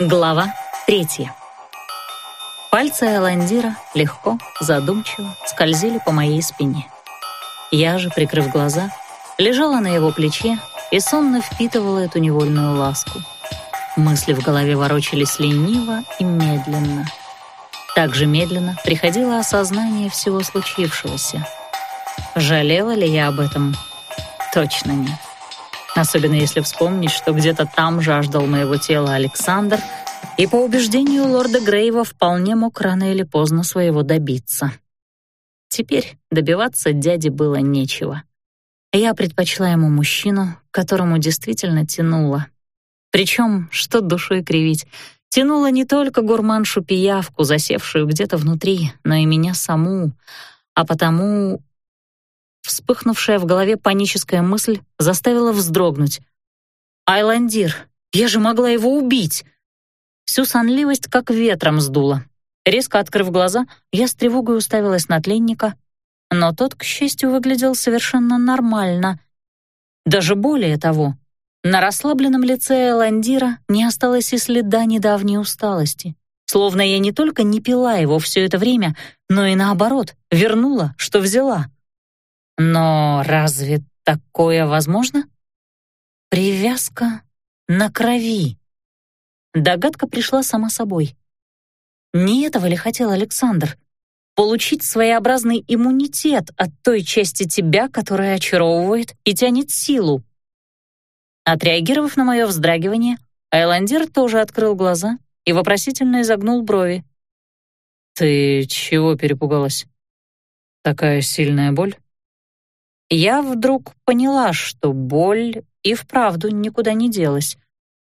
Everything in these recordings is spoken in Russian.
Глава третья. Пальцы Эландира легко, задумчиво скользили по моей спине. Я же, прикрыв глаза, лежала на его плече и сонно впитывала эту невольную ласку. Мысли в голове ворочались лениво и медленно. Так же медленно приходило осознание всего случившегося. Жалела ли я об этом? Точно нет. Особенно если вспомнить, что где-то там жаждал моего тела Александр, и по убеждению лорда Грейва вполне мог рано или поздно своего добиться. Теперь добиваться дяди было нечего. Я предпочла ему мужчину, которому действительно тянуло. Причем, что душой кривить, тянуло не только гурманшу-пиявку, засевшую где-то внутри, но и меня саму, а потому Вспыхнувшая в голове паническая мысль заставила вздрогнуть. «Айландир, я же могла его убить!» Всю сонливость как ветром сдуло. Резко открыв глаза, я с тревогой уставилась на тленника, но тот, к счастью, выглядел совершенно нормально. Даже более того, на расслабленном лице Эландира не осталось и следа недавней усталости. Словно я не только не пила его все это время, но и наоборот, вернула, что взяла. Но разве такое возможно? Привязка на крови. Догадка пришла сама собой. Не этого ли хотел Александр? Получить своеобразный иммунитет от той части тебя, которая очаровывает и тянет силу. Отреагировав на мое вздрагивание, Айландер тоже открыл глаза и вопросительно изогнул брови. «Ты чего перепугалась? Такая сильная боль?» Я вдруг поняла, что боль и вправду никуда не делась.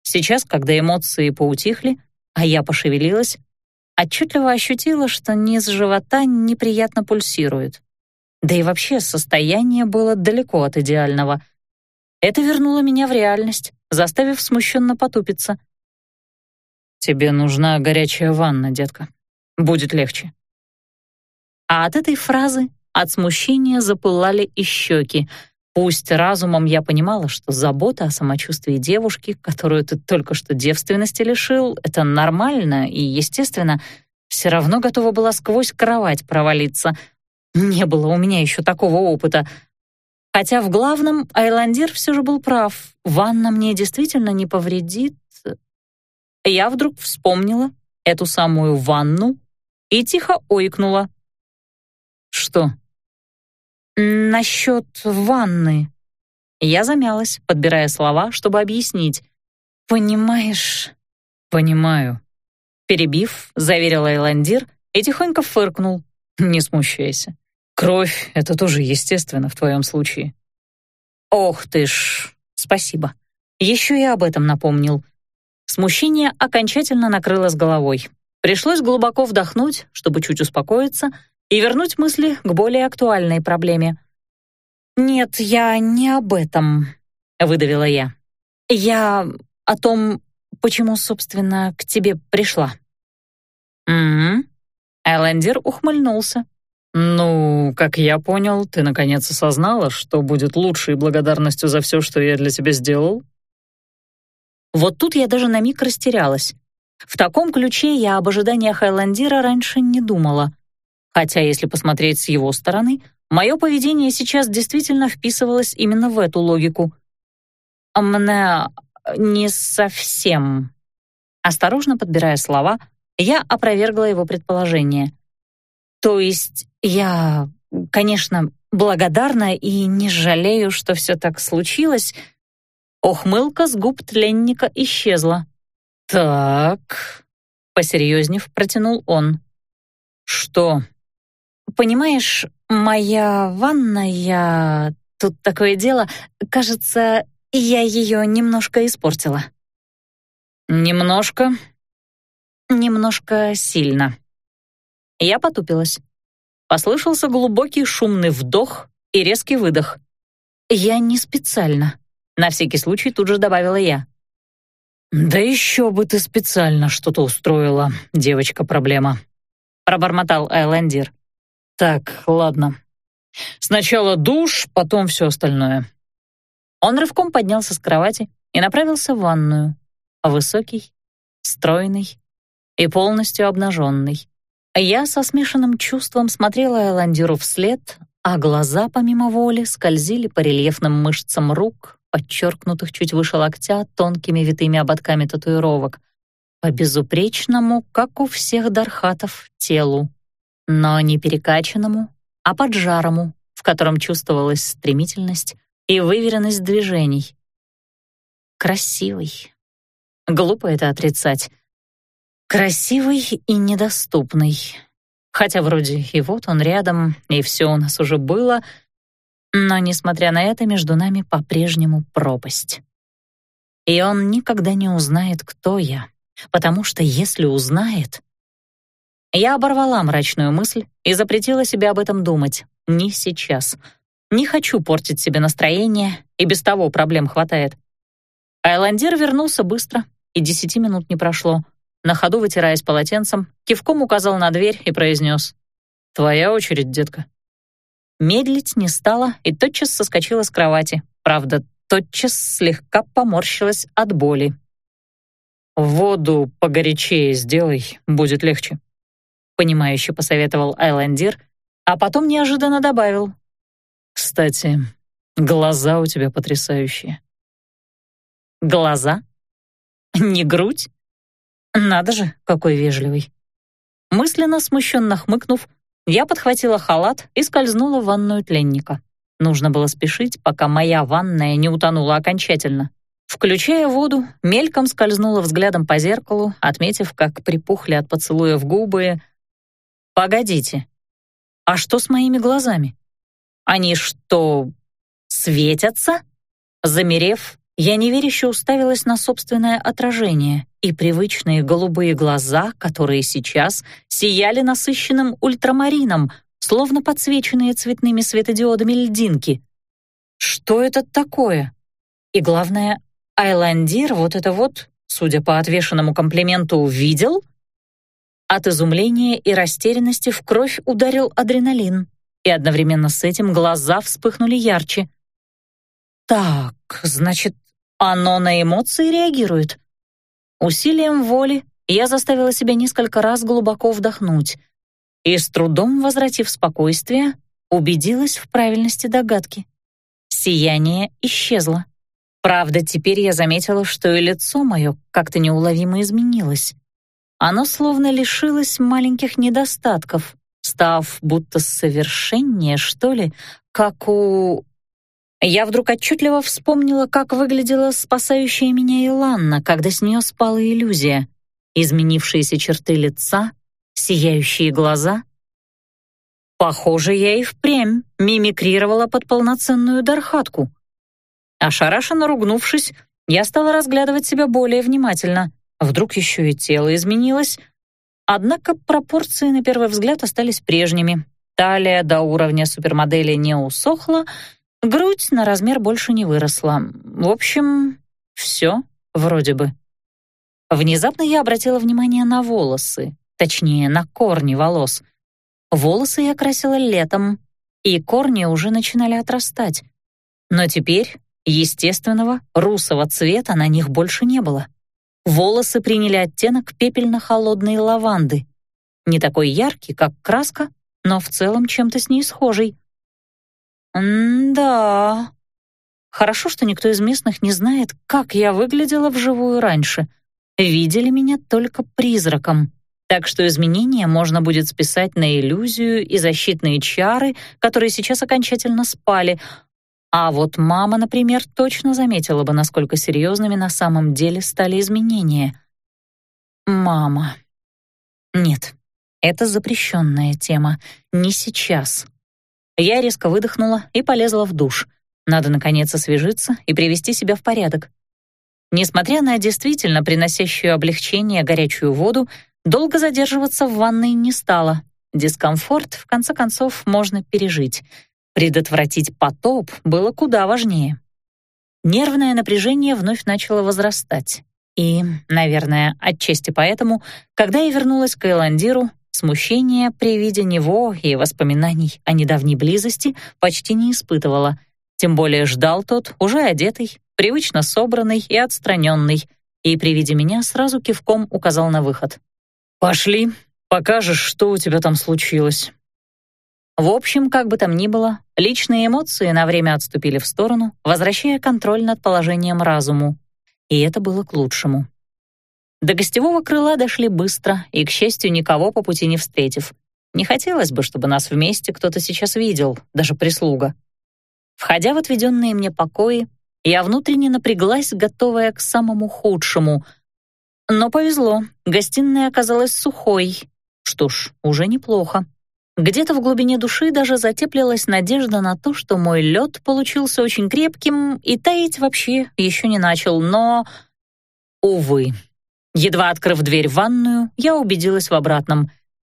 Сейчас, когда эмоции поутихли, а я пошевелилась, отчетливо ощутила, что низ живота неприятно пульсирует. Да и вообще состояние было далеко от идеального. Это вернуло меня в реальность, заставив смущенно потупиться. «Тебе нужна горячая ванна, детка. Будет легче». А от этой фразы от смущения запылали и щеки. Пусть разумом я понимала, что забота о самочувствии девушки, которую ты только что девственности лишил, это нормально и естественно, все равно готова была сквозь кровать провалиться. Не было у меня еще такого опыта. Хотя в главном Айландир все же был прав. Ванна мне действительно не повредит. Я вдруг вспомнила эту самую ванну и тихо ойкнула. «Что?» «Насчет ванны». Я замялась, подбирая слова, чтобы объяснить. «Понимаешь...» «Понимаю». Перебив, заверил Эйландир и тихонько фыркнул. «Не смущайся. Кровь — это тоже естественно в твоем случае». «Ох ты ж, спасибо. Еще и об этом напомнил». Смущение окончательно накрыло с головой. Пришлось глубоко вдохнуть, чтобы чуть успокоиться, и вернуть мысли к более актуальной проблеме. «Нет, я не об этом», — выдавила я. «Я о том, почему, собственно, к тебе пришла». «Угу». Элендер ухмыльнулся. «Ну, как я понял, ты наконец осознала, что будет лучшей благодарностью за все, что я для тебя сделал?» Вот тут я даже на миг растерялась. В таком ключе я об ожиданиях Айландира раньше не думала. Хотя, если посмотреть с его стороны, мое поведение сейчас действительно вписывалось именно в эту логику. «Мне не совсем». Осторожно подбирая слова, я опровергла его предположение. «То есть я, конечно, благодарна и не жалею, что все так случилось». Охмылка с губ тленника исчезла. «Так», — посерьезнев протянул он. «Что?» Понимаешь, моя ванная... Тут такое дело, кажется, я ее немножко испортила. Немножко? Немножко сильно. Я потупилась. Послышался глубокий шумный вдох и резкий выдох. Я не специально. На всякий случай тут же добавила я. «Да еще бы ты специально что-то устроила, девочка-проблема», пробормотал Айлендир. Так, ладно. Сначала душ, потом все остальное. Он рывком поднялся с кровати и направился в ванную. Высокий, стройный и полностью обнаженный. Я со смешанным чувством смотрела Эландиру вслед, а глаза, помимо воли, скользили по рельефным мышцам рук, подчеркнутых чуть выше локтя тонкими витыми ободками татуировок, по безупречному, как у всех дархатов, телу, но не перекачанному, а поджарому, в котором чувствовалась стремительность и выверенность движений. Красивый. Глупо это отрицать. Красивый и недоступный. Хотя вроде и вот он рядом, и все у нас уже было, но, несмотря на это, между нами по-прежнему пропасть. И он никогда не узнает, кто я, потому что если узнает... Я оборвала мрачную мысль и запретила себе об этом думать. Не сейчас. Не хочу портить себе настроение, и без того проблем хватает. Айландир вернулся быстро, и десяти минут не прошло. На ходу, вытираясь полотенцем, кивком указал на дверь и произнес «Твоя очередь, детка». Медлить не стала и тотчас соскочила с кровати. Правда, тотчас слегка поморщилась от боли. «Воду погорячее сделай, будет легче», — понимающе посоветовал Айландир, а потом неожиданно добавил. «Кстати, глаза у тебя потрясающие». «Глаза? Не грудь? Надо же, какой вежливый». Мысленно смущенно хмыкнув, я подхватила халат и скользнула в ванную тленника. Нужно было спешить, пока моя ванная не утонула окончательно. Включая воду, мельком скользнула взглядом по зеркалу, отметив, как припухли от поцелуя в губы. «Погодите, а что с моими глазами? Они что, светятся?» Замерев, я неверяще уставилась на собственное отражение и привычные голубые глаза, которые сейчас сияли насыщенным ультрамарином, словно подсвеченные цветными светодиодами льдинки. Что это такое? И главное, Айландир вот это вот, судя по отвешенному комплименту, увидел? От изумления и растерянности в кровь ударил адреналин, и одновременно с этим глаза вспыхнули ярче. Так, значит, оно на эмоции реагирует. Усилием воли я заставила себя несколько раз глубоко вдохнуть и, с трудом возвратив спокойствие, убедилась в правильности догадки. Сияние исчезло. Правда, теперь я заметила, что и лицо мое как-то неуловимо изменилось. Оно словно лишилось маленьких недостатков, став будто совершеннее, что ли, как у я вдруг отчетливо вспомнила, как выглядела спасающая меня Иланна, когда с нее спала иллюзия. Изменившиеся черты лица, сияющие глаза. Похоже, я и впрямь мимикрировала под полноценную дархатку. Ошарашенно ругнувшись, я стала разглядывать себя более внимательно. Вдруг еще и тело изменилось. Однако пропорции на первый взгляд остались прежними. Талия до уровня супермодели не усохла — Грудь на размер больше не выросла. В общем, все вроде бы. Внезапно я обратила внимание на волосы, точнее, на корни волос. Волосы я красила летом, и корни уже начинали отрастать. Но теперь естественного русого цвета на них больше не было. Волосы приняли оттенок пепельно-холодной лаванды. Не такой яркий, как краска, но в целом чем-то с ней схожий. «М-да. Хорошо, что никто из местных не знает, как я выглядела вживую раньше. Видели меня только призраком. Так что изменения можно будет списать на иллюзию и защитные чары, которые сейчас окончательно спали. А вот мама, например, точно заметила бы, насколько серьезными на самом деле стали изменения. Мама. Нет, это запрещенная тема. Не сейчас. Я резко выдохнула и полезла в душ. Надо, наконец, освежиться и привести себя в порядок. Несмотря на действительно приносящую облегчение горячую воду, долго задерживаться в ванной не стала. Дискомфорт, в конце концов, можно пережить. Предотвратить потоп было куда важнее. Нервное напряжение вновь начало возрастать. И, наверное, отчасти поэтому, когда я вернулась к Эландиру, Смущения при виде него и воспоминаний о недавней близости почти не испытывала. Тем более ждал тот, уже одетый, привычно собранный и отстраненный. и при виде меня сразу кивком указал на выход. «Пошли, покажешь, что у тебя там случилось». В общем, как бы там ни было, личные эмоции на время отступили в сторону, возвращая контроль над положением разуму. И это было к лучшему. До гостевого крыла дошли быстро и, к счастью, никого по пути не встретив. Не хотелось бы, чтобы нас вместе кто-то сейчас видел, даже прислуга. Входя в отведенные мне покои, я внутренне напряглась, готовая к самому худшему. Но повезло, гостиная оказалась сухой. Что ж, уже неплохо. Где-то в глубине души даже затеплилась надежда на то, что мой лед получился очень крепким и таять вообще еще не начал, но... Увы. Едва открыв дверь в ванную, я убедилась в обратном.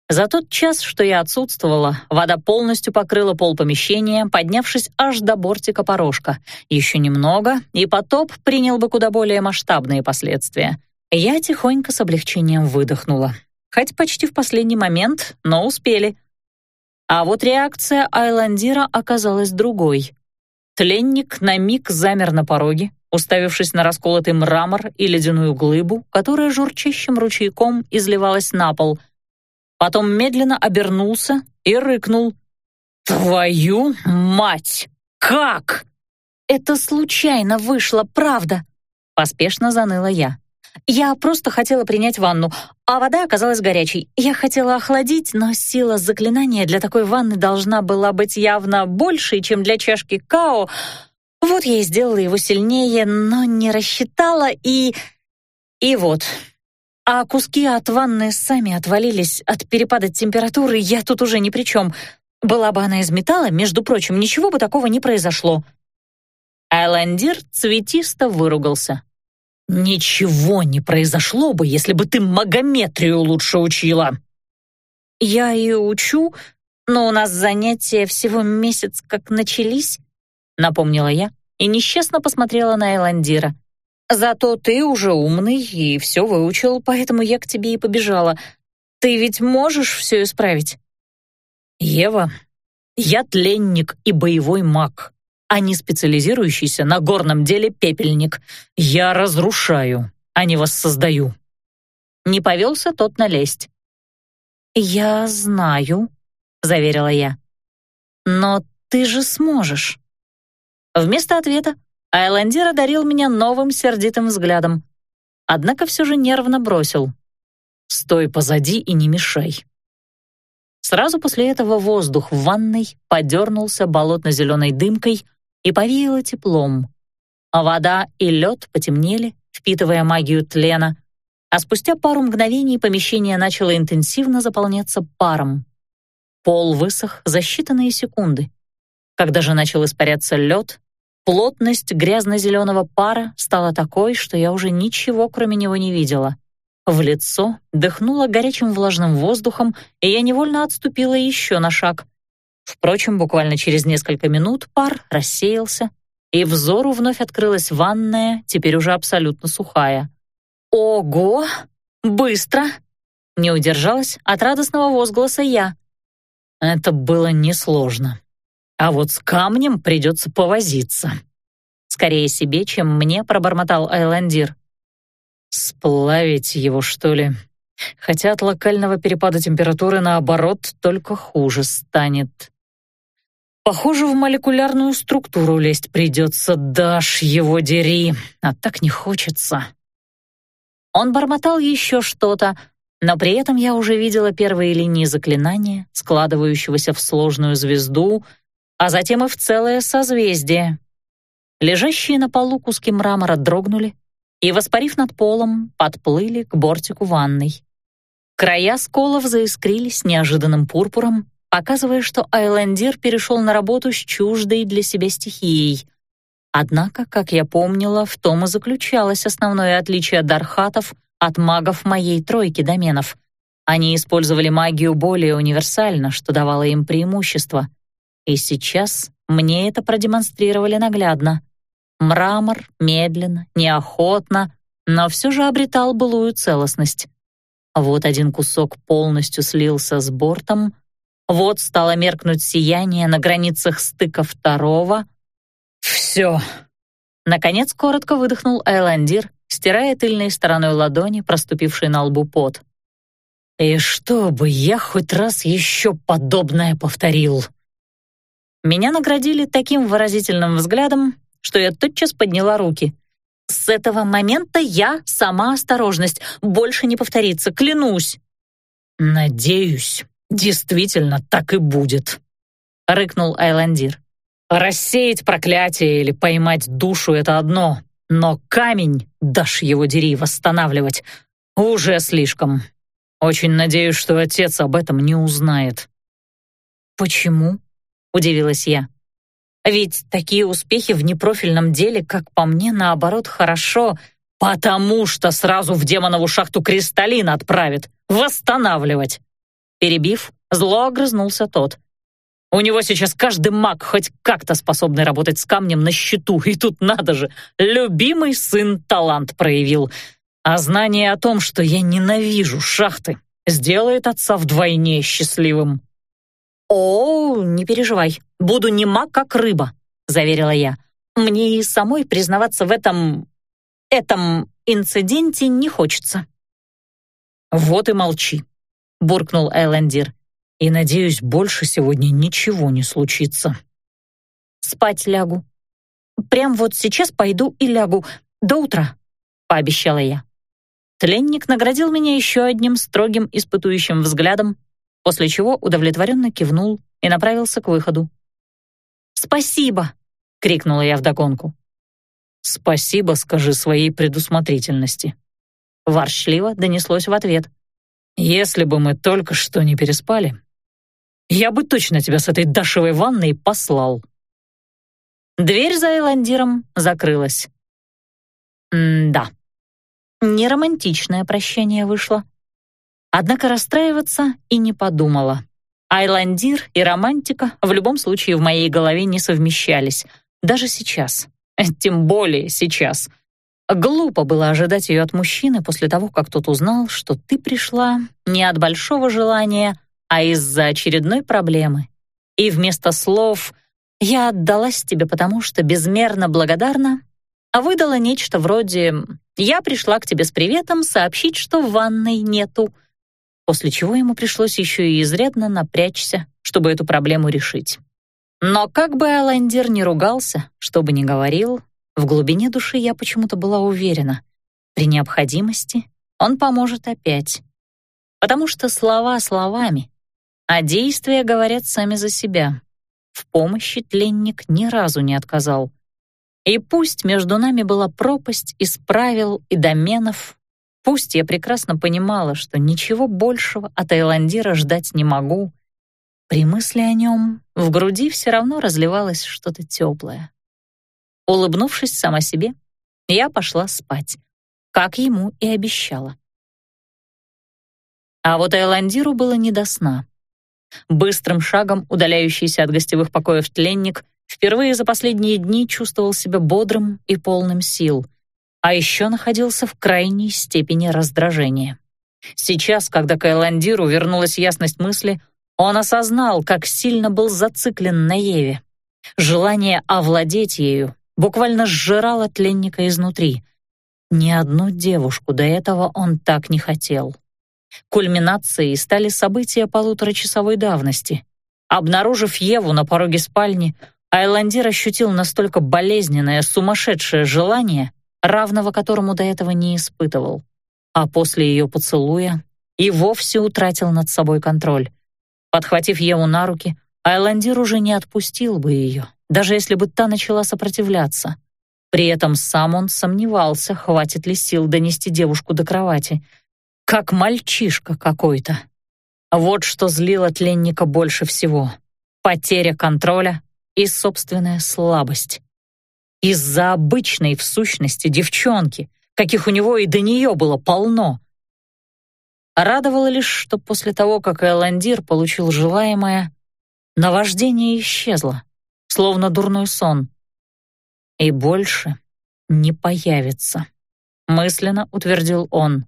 За тот час, что я отсутствовала, вода полностью покрыла пол помещения, поднявшись аж до бортика порожка. Еще немного, и потоп принял бы куда более масштабные последствия. Я тихонько с облегчением выдохнула. Хоть почти в последний момент, но успели — а вот реакция Айландира оказалась другой. Тленник на миг замер на пороге, уставившись на расколотый мрамор и ледяную глыбу, которая журчащим ручейком изливалась на пол. Потом медленно обернулся и рыкнул. «Твою мать! Как?» «Это случайно вышло, правда!» — поспешно заныла я. Я просто хотела принять ванну, а вода оказалась горячей. Я хотела охладить, но сила заклинания для такой ванны должна была быть явно большей, чем для чашки као. Вот я и сделала его сильнее, но не рассчитала и... И вот. А куски от ванны сами отвалились от перепада температуры, я тут уже ни при чем. Была бы она из металла, между прочим, ничего бы такого не произошло. Айландир цветисто выругался. «Ничего не произошло бы, если бы ты магометрию лучше учила». «Я и учу, но у нас занятия всего месяц как начались», напомнила я и несчастно посмотрела на Эландира. «Зато ты уже умный и все выучил, поэтому я к тебе и побежала. Ты ведь можешь все исправить?» «Ева, я тленник и боевой маг а не специализирующийся на горном деле пепельник. Я разрушаю, а не воссоздаю». Не повелся тот налезть. «Я знаю», — заверила я. «Но ты же сможешь». Вместо ответа Айландир одарил меня новым сердитым взглядом. Однако все же нервно бросил. «Стой позади и не мешай». Сразу после этого воздух в ванной подернулся болотно-зеленой дымкой, и повеяло теплом. А вода и лед потемнели, впитывая магию тлена, а спустя пару мгновений помещение начало интенсивно заполняться паром. Пол высох за считанные секунды. Когда же начал испаряться лед, плотность грязно-зеленого пара стала такой, что я уже ничего кроме него не видела. В лицо дыхнуло горячим влажным воздухом, и я невольно отступила еще на шаг. Впрочем, буквально через несколько минут пар рассеялся, и взору вновь открылась ванная, теперь уже абсолютно сухая. «Ого! Быстро!» Не удержалась от радостного возгласа я. Это было несложно. А вот с камнем придется повозиться. Скорее себе, чем мне, пробормотал Айландир. Сплавить его, что ли? Хотя от локального перепада температуры, наоборот, только хуже станет. Похоже, в молекулярную структуру лезть придется, дашь его дери, а так не хочется. Он бормотал еще что-то, но при этом я уже видела первые линии заклинания, складывающегося в сложную звезду, а затем и в целое созвездие. Лежащие на полу куски мрамора дрогнули и, воспарив над полом, подплыли к бортику ванной. Края сколов заискрились неожиданным пурпуром, показывая, что Айлендир перешел на работу с чуждой для себя стихией. Однако, как я помнила, в том и заключалось основное отличие дархатов от магов моей тройки доменов. Они использовали магию более универсально, что давало им преимущество. И сейчас мне это продемонстрировали наглядно. Мрамор медленно, неохотно, но все же обретал былую целостность. Вот один кусок полностью слился с бортом, вот стало меркнуть сияние на границах стыка второго. «Все!» Наконец коротко выдохнул Айландир, стирая тыльной стороной ладони, проступивший на лбу пот. «И чтобы я хоть раз еще подобное повторил!» Меня наградили таким выразительным взглядом, что я тотчас подняла руки. «С этого момента я сама осторожность. Больше не повторится, клянусь!» «Надеюсь, действительно так и будет», — рыкнул Айландир. «Рассеять проклятие или поймать душу — это одно, но камень, дашь его дери, восстанавливать, уже слишком. Очень надеюсь, что отец об этом не узнает». «Почему?» — удивилась я. «Ведь такие успехи в непрофильном деле, как по мне, наоборот, хорошо, потому что сразу в демонову шахту кристаллин отправит, восстанавливать». Перебив, зло огрызнулся тот. «У него сейчас каждый маг хоть как-то способный работать с камнем на счету, и тут надо же, любимый сын талант проявил. А знание о том, что я ненавижу шахты, сделает отца вдвойне счастливым». «О, не переживай, буду нема как рыба», — заверила я. «Мне и самой признаваться в этом... этом инциденте не хочется». «Вот и молчи», — буркнул Элендир. «И, надеюсь, больше сегодня ничего не случится». «Спать лягу. Прям вот сейчас пойду и лягу. До утра», — пообещала я. Тленник наградил меня еще одним строгим испытующим взглядом, после чего удовлетворенно кивнул и направился к выходу. «Спасибо!» — крикнула я вдогонку. «Спасибо, скажи своей предусмотрительности». Воршливо донеслось в ответ. «Если бы мы только что не переспали, я бы точно тебя с этой дашевой ванной послал». Дверь за Эландиром закрылась. М-да. Неромантичное прощение вышло. Однако расстраиваться и не подумала. Айландир и романтика в любом случае в моей голове не совмещались. Даже сейчас. Тем более сейчас. Глупо было ожидать ее от мужчины после того, как тот узнал, что ты пришла не от большого желания, а из-за очередной проблемы. И вместо слов «я отдалась тебе, потому что безмерно благодарна», а выдала нечто вроде «я пришла к тебе с приветом сообщить, что в ванной нету», после чего ему пришлось еще и изрядно напрячься, чтобы эту проблему решить. Но как бы Аландер не ругался, что бы ни говорил, в глубине души я почему-то была уверена, при необходимости он поможет опять. Потому что слова словами, а действия говорят сами за себя. В помощи тленник ни разу не отказал. И пусть между нами была пропасть из правил и доменов, Пусть я прекрасно понимала, что ничего большего от Айландира ждать не могу, при мысли о нем в груди все равно разливалось что-то теплое. Улыбнувшись сама себе, я пошла спать, как ему и обещала. А вот Айландиру было не до сна. Быстрым шагом удаляющийся от гостевых покоев тленник впервые за последние дни чувствовал себя бодрым и полным сил — а еще находился в крайней степени раздражения. Сейчас, когда к Эландиру вернулась ясность мысли, он осознал, как сильно был зациклен на Еве. Желание овладеть ею буквально сжирало тленника изнутри. Ни одну девушку до этого он так не хотел. Кульминацией стали события полуторачасовой давности. Обнаружив Еву на пороге спальни, Айландир ощутил настолько болезненное, сумасшедшее желание, равного которому до этого не испытывал. А после ее поцелуя и вовсе утратил над собой контроль. Подхватив Еву на руки, Айландир уже не отпустил бы ее, даже если бы та начала сопротивляться. При этом сам он сомневался, хватит ли сил донести девушку до кровати. Как мальчишка какой-то. Вот что злило тленника больше всего. Потеря контроля и собственная слабость. Из-за обычной, в сущности, девчонки, каких у него и до нее было полно. Радовало лишь, что после того, как Эландир получил желаемое, наваждение исчезло, словно дурной сон. И больше не появится, мысленно утвердил он.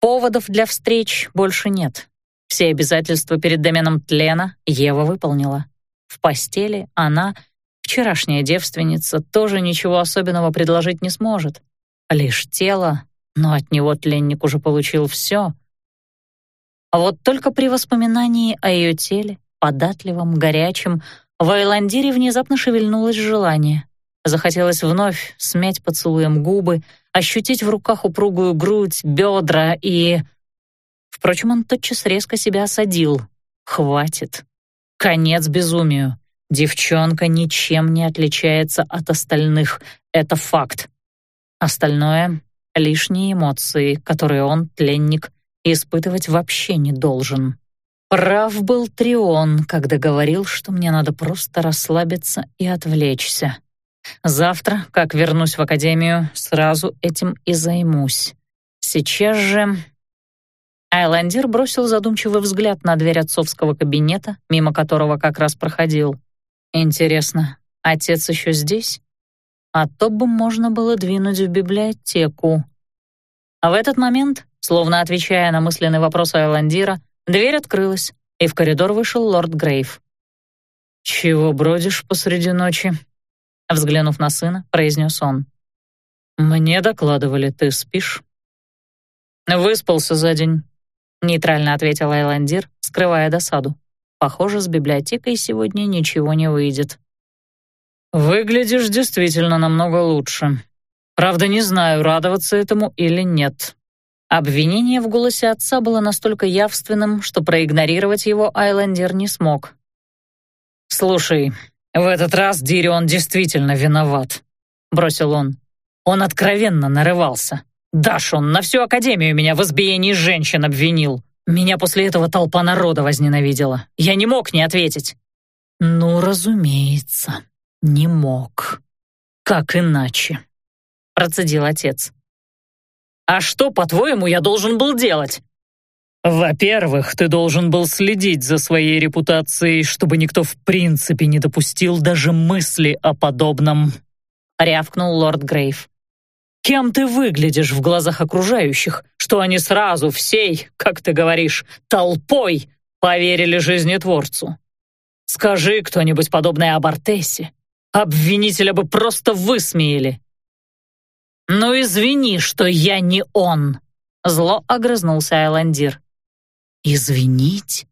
Поводов для встреч больше нет. Все обязательства перед доменом тлена Ева выполнила. В постели она — Вчерашняя девственница тоже ничего особенного предложить не сможет. лишь тело, но от него тленник уже получил все. А вот только при воспоминании о ее теле, податливом, горячем, в Айландире внезапно шевельнулось желание. Захотелось вновь смять поцелуем губы, ощутить в руках упругую грудь, бедра и... Впрочем, он тотчас резко себя осадил. Хватит. Конец безумию. Девчонка ничем не отличается от остальных. Это факт. Остальное — лишние эмоции, которые он, тленник, испытывать вообще не должен. Прав был Трион, когда говорил, что мне надо просто расслабиться и отвлечься. Завтра, как вернусь в академию, сразу этим и займусь. Сейчас же... Айландир бросил задумчивый взгляд на дверь отцовского кабинета, мимо которого как раз проходил. Интересно, отец еще здесь? А то бы можно было двинуть в библиотеку. А в этот момент, словно отвечая на мысленный вопрос Айландира, дверь открылась, и в коридор вышел лорд Грейв. «Чего бродишь посреди ночи?» Взглянув на сына, произнес он. «Мне докладывали, ты спишь?» «Выспался за день», — нейтрально ответил Айландир, скрывая досаду. «Похоже, с библиотекой сегодня ничего не выйдет». «Выглядишь действительно намного лучше. Правда, не знаю, радоваться этому или нет». Обвинение в голосе отца было настолько явственным, что проигнорировать его Айлендер не смог. «Слушай, «В этот раз Дирион действительно виноват», — бросил он. «Он откровенно нарывался. Даш, он на всю Академию меня в избиении женщин обвинил. Меня после этого толпа народа возненавидела. Я не мог не ответить». «Ну, разумеется, не мог. Как иначе?» — процедил отец. «А что, по-твоему, я должен был делать?» Во-первых, ты должен был следить за своей репутацией, чтобы никто в принципе не допустил даже мысли о подобном, рявкнул лорд Грейв. Кем ты выглядишь в глазах окружающих, что они сразу всей, как ты говоришь, толпой поверили жизнетворцу? Скажи кто-нибудь подобное об Артесе, обвинителя бы просто высмеяли. «Ну извини, что я не он», — зло огрызнулся Айландир. Извинить?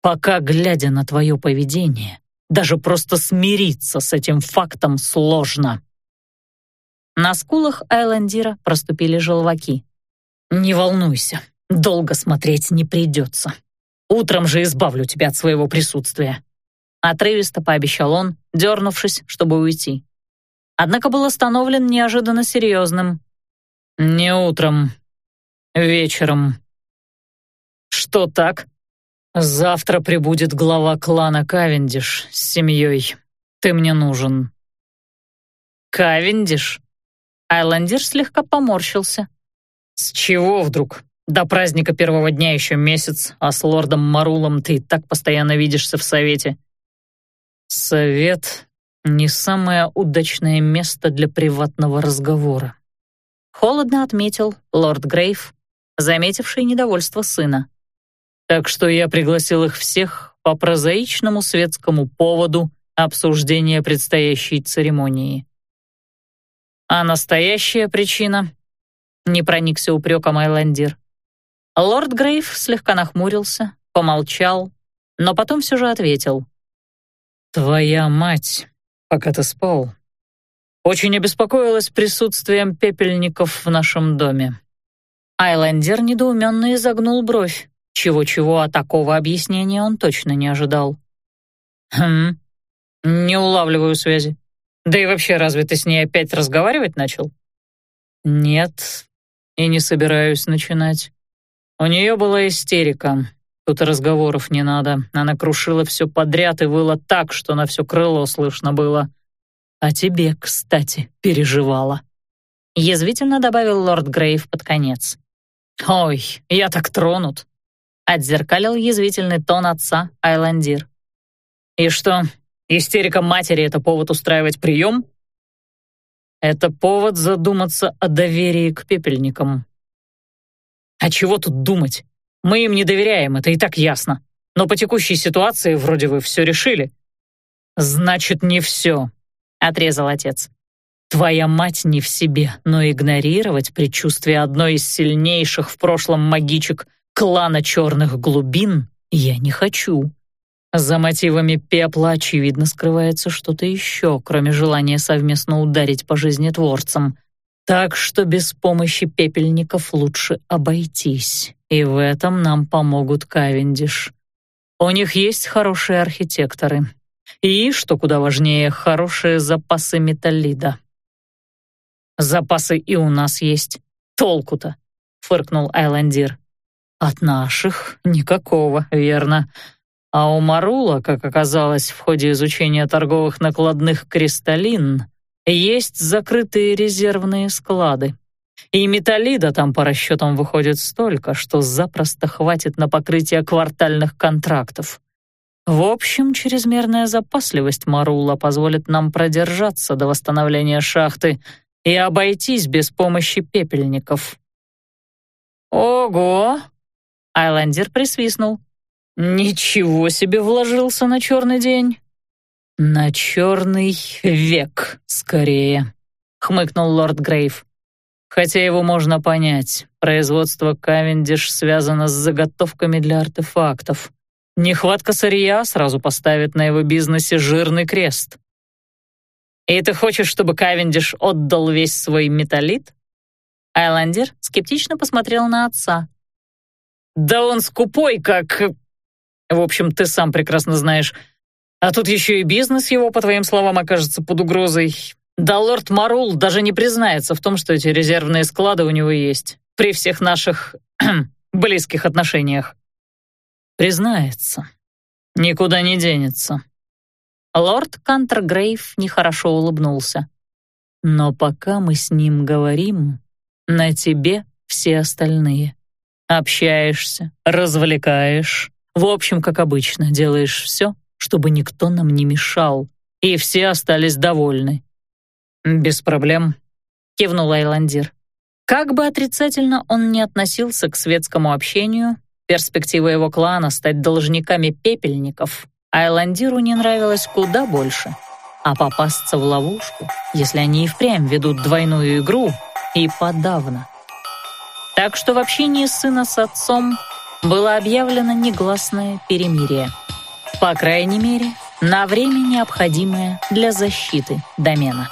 Пока, глядя на твое поведение, даже просто смириться с этим фактом сложно. На скулах Айландира проступили желваки. «Не волнуйся, долго смотреть не придется. Утром же избавлю тебя от своего присутствия», отрывисто пообещал он, дернувшись, чтобы уйти. Однако был остановлен неожиданно серьезным. «Не утром, вечером», «Что так?» «Завтра прибудет глава клана Кавендиш с семьей. Ты мне нужен». «Кавендиш?» Айландир слегка поморщился. «С чего вдруг? До праздника первого дня еще месяц, а с лордом Марулом ты и так постоянно видишься в совете». «Совет — не самое удачное место для приватного разговора», — холодно отметил лорд Грейв, заметивший недовольство сына. Так что я пригласил их всех по прозаичному светскому поводу обсуждения предстоящей церемонии. А настоящая причина — не проникся упреком Айландир. Лорд Грейв слегка нахмурился, помолчал, но потом все же ответил. «Твоя мать, пока ты спал, очень обеспокоилась присутствием пепельников в нашем доме». Айлендер недоуменно изогнул бровь. Чего-чего, а такого объяснения он точно не ожидал. «Хм, не улавливаю связи. Да и вообще, разве ты с ней опять разговаривать начал?» «Нет, и не собираюсь начинать. У нее была истерика. Тут разговоров не надо. Она крушила все подряд и выла так, что на все крыло слышно было. А тебе, кстати, переживала». Язвительно добавил лорд Грейв под конец. «Ой, я так тронут. Отзеркалил язвительный тон отца Айландир. «И что, истерика матери — это повод устраивать прием?» «Это повод задуматься о доверии к пепельникам». «А чего тут думать? Мы им не доверяем, это и так ясно. Но по текущей ситуации вроде вы все решили». «Значит, не все», — отрезал отец. Твоя мать не в себе, но игнорировать предчувствие одной из сильнейших в прошлом магичек клана черных глубин я не хочу. За мотивами пепла, очевидно, скрывается что-то еще, кроме желания совместно ударить по жизнетворцам. Так что без помощи пепельников лучше обойтись, и в этом нам помогут Кавендиш. У них есть хорошие архитекторы. И, что куда важнее, хорошие запасы металлида. «Запасы и у нас есть. Толку-то», — фыркнул Айландир. «От наших никакого, верно. А у Марула, как оказалось в ходе изучения торговых накладных кристаллин, есть закрытые резервные склады. И металлида там по расчетам выходит столько, что запросто хватит на покрытие квартальных контрактов. В общем, чрезмерная запасливость Марула позволит нам продержаться до восстановления шахты и обойтись без помощи пепельников. «Ого!» — Айландер присвистнул. Ничего себе вложился на черный день. На черный век, скорее, хмыкнул лорд Грейв. Хотя его можно понять. Производство Кавендиш связано с заготовками для артефактов. Нехватка сырья сразу поставит на его бизнесе жирный крест. «И ты хочешь, чтобы Кавендиш отдал весь свой металлит?» Айландер скептично посмотрел на отца. «Да он скупой, как...» В общем, ты сам прекрасно знаешь. А тут еще и бизнес его, по твоим словам, окажется под угрозой. Да лорд Марул даже не признается в том, что эти резервные склады у него есть. При всех наших близких отношениях. Признается. Никуда не денется. Лорд Кантергрейв нехорошо улыбнулся. Но пока мы с ним говорим, на тебе все остальные. Общаешься, развлекаешь, в общем, как обычно, делаешь все, чтобы никто нам не мешал, и все остались довольны». «Без проблем», — кивнул Айландир. Как бы отрицательно он не относился к светскому общению, перспектива его клана стать должниками пепельников Айландиру не нравилась куда больше. А попасться в ловушку, если они и впрямь ведут двойную игру, и подавно. Так что в общении сына с отцом было объявлено негласное перемирие. По крайней мере, на время необходимое для защиты домена.